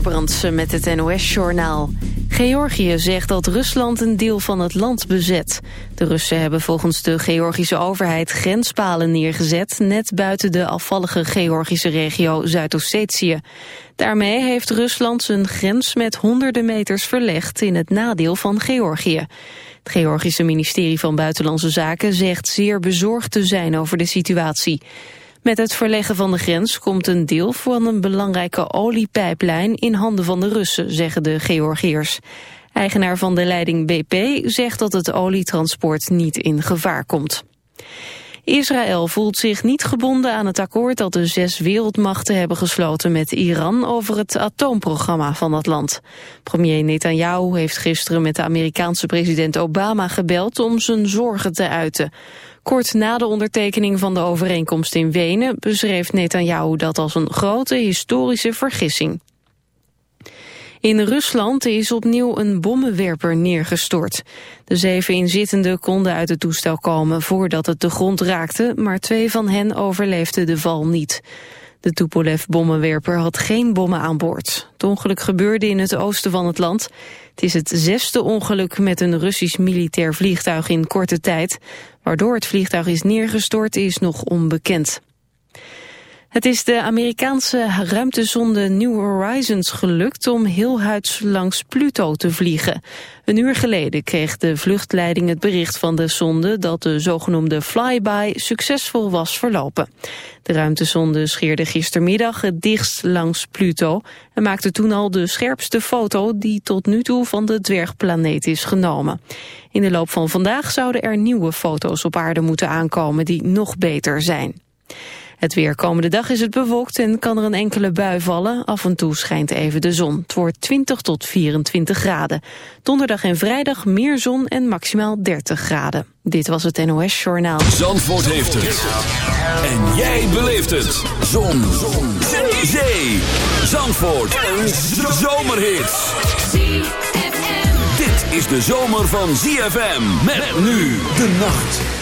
Brandsen met het NOS-journaal. Georgië zegt dat Rusland een deel van het land bezet. De Russen hebben volgens de Georgische overheid grenspalen neergezet... net buiten de afvallige Georgische regio Zuid-Ossetië. Daarmee heeft Rusland zijn grens met honderden meters verlegd... in het nadeel van Georgië. Het Georgische ministerie van Buitenlandse Zaken zegt zeer bezorgd te zijn over de situatie. Met het verleggen van de grens komt een deel van een belangrijke oliepijplijn in handen van de Russen, zeggen de Georgiërs. Eigenaar van de leiding BP zegt dat het olietransport niet in gevaar komt. Israël voelt zich niet gebonden aan het akkoord dat de zes wereldmachten hebben gesloten met Iran over het atoomprogramma van dat land. Premier Netanyahu heeft gisteren met de Amerikaanse president Obama gebeld om zijn zorgen te uiten. Kort na de ondertekening van de overeenkomst in Wenen beschreef Netanyahu dat als een grote historische vergissing. In Rusland is opnieuw een bommenwerper neergestort. De zeven inzittenden konden uit het toestel komen voordat het de grond raakte, maar twee van hen overleefden de val niet. De Tupolev-bommenwerper had geen bommen aan boord. Het ongeluk gebeurde in het oosten van het land. Het is het zesde ongeluk met een Russisch militair vliegtuig in korte tijd. Waardoor het vliegtuig is neergestort is nog onbekend. Het is de Amerikaanse ruimtezonde New Horizons gelukt om heel huids langs Pluto te vliegen. Een uur geleden kreeg de vluchtleiding het bericht van de zonde dat de zogenoemde flyby succesvol was verlopen. De ruimtezonde scheerde gistermiddag het dichtst langs Pluto en maakte toen al de scherpste foto die tot nu toe van de dwergplaneet is genomen. In de loop van vandaag zouden er nieuwe foto's op aarde moeten aankomen die nog beter zijn. Het weer komende dag is het bewolkt en kan er een enkele bui vallen. Af en toe schijnt even de zon. Het wordt 20 tot 24 graden. Donderdag en vrijdag meer zon en maximaal 30 graden. Dit was het NOS Journaal. Zandvoort heeft het. En jij beleeft het. Zon. zon. Zee. Zee. Zandvoort. Een zomerhit. Dit is de zomer van ZFM. Met nu de nacht.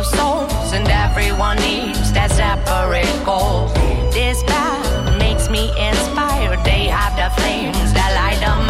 of souls, and everyone needs that separate goal. This path makes me inspired. They have the flames that light up.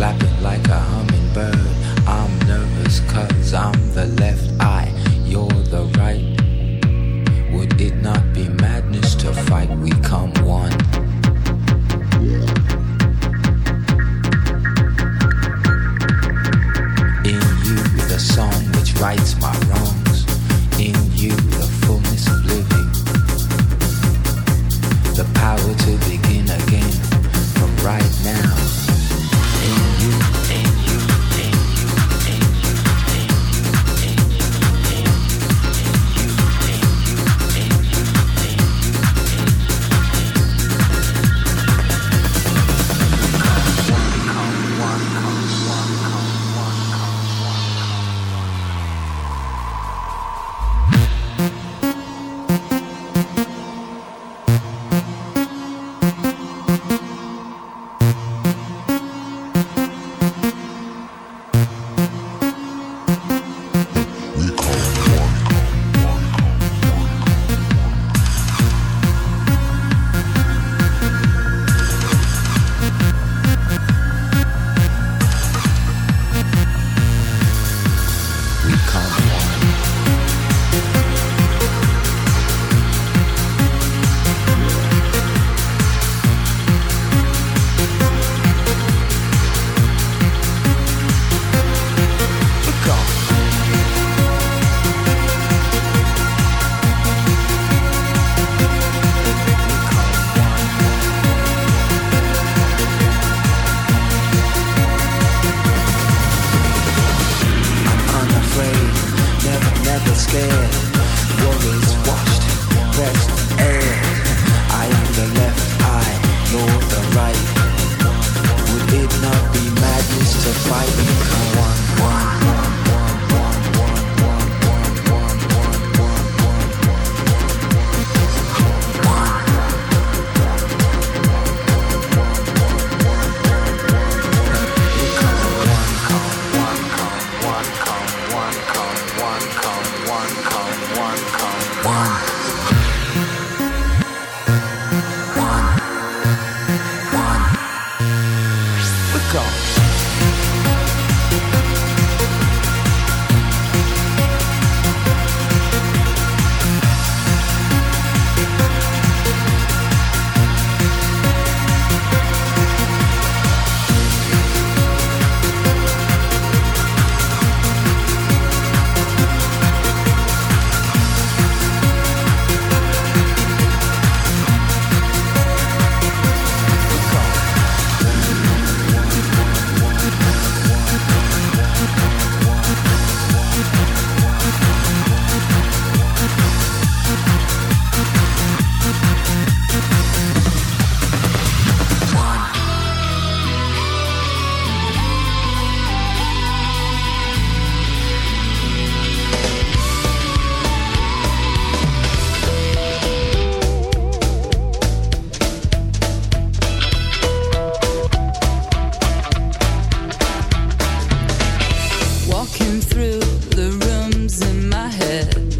flapping like a hummingbird. I'm nervous cause I'm the left eye, you're the right. the rooms in my head.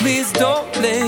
Please don't blame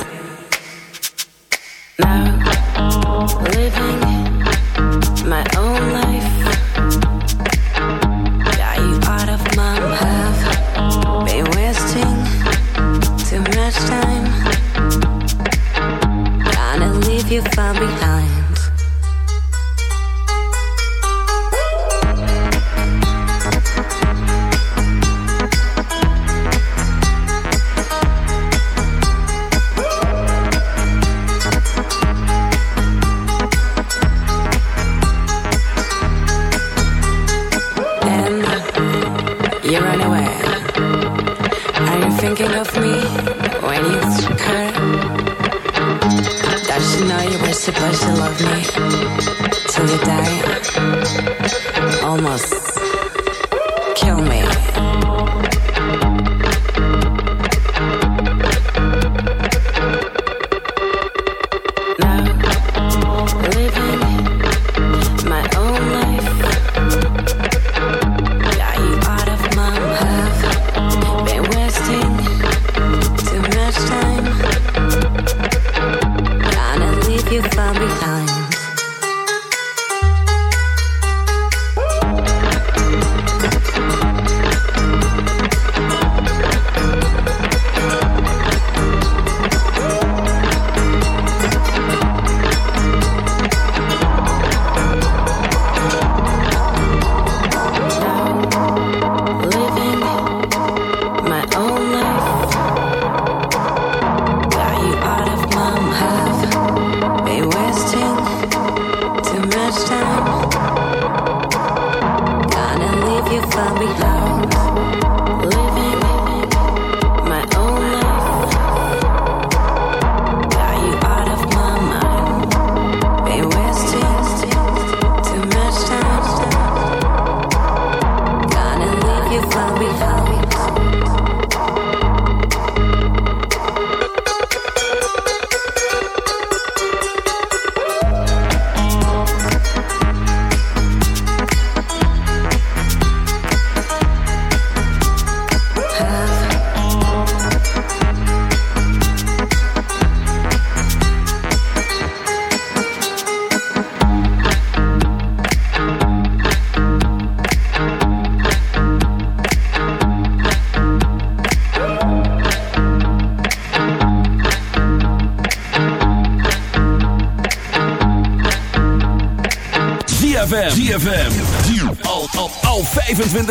25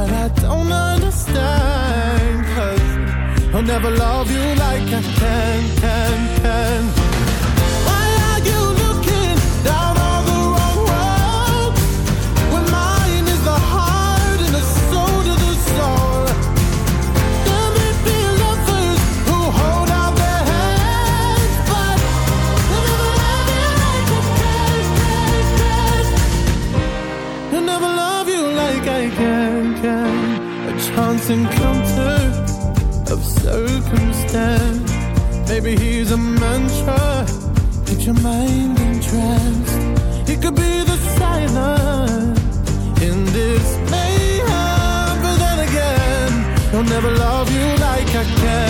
but I don't understand. Cause I'll never love you like I can, can, can. Maybe he's a mantra, Keep your mind entranced. He could be the silence in this mayhem, but then again, he'll never love you like I can,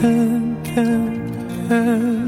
天天天